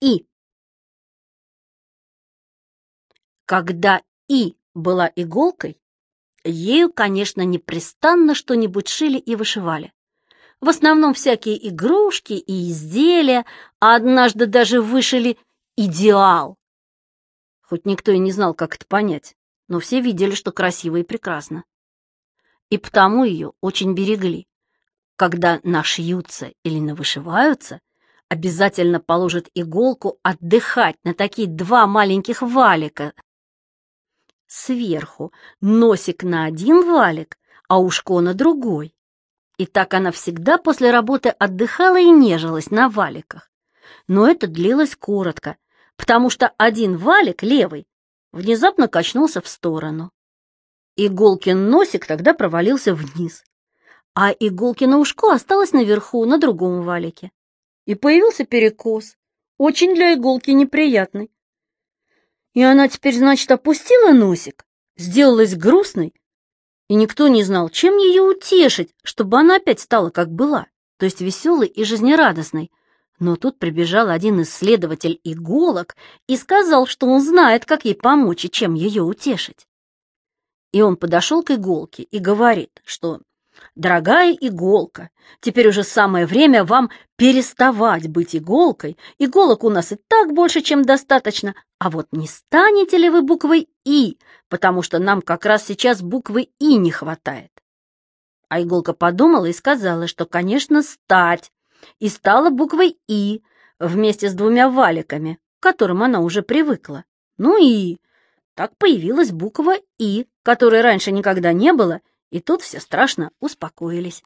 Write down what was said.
И. Когда И была иголкой, ею, конечно, непрестанно что-нибудь шили и вышивали. В основном всякие игрушки и изделия, а однажды даже вышили идеал. Хоть никто и не знал, как это понять, но все видели, что красиво и прекрасно. И потому ее очень берегли. Когда нашьются или навышиваются, обязательно положат иголку отдыхать на такие два маленьких валика. Сверху носик на один валик, а ушко на другой. И так она всегда после работы отдыхала и нежилась на валиках. Но это длилось коротко, потому что один валик, левый, внезапно качнулся в сторону. Иголкин носик тогда провалился вниз, а Иголкино ушко осталось наверху, на другом валике. И появился перекос, очень для иголки неприятный. И она теперь, значит, опустила носик, сделалась грустной и никто не знал, чем ее утешить, чтобы она опять стала как была, то есть веселой и жизнерадостной. Но тут прибежал один исследователь иголок и сказал, что он знает, как ей помочь и чем ее утешить. И он подошел к иголке и говорит, что Дорогая иголка, теперь уже самое время вам переставать быть иголкой. Иголок у нас и так больше, чем достаточно. А вот не станете ли вы буквой «И», потому что нам как раз сейчас буквы «И» не хватает. А иголка подумала и сказала, что, конечно, стать. И стала буквой «И» вместе с двумя валиками, к которым она уже привыкла. Ну и так появилась буква «И», которой раньше никогда не было, и тут все страшно успокоились.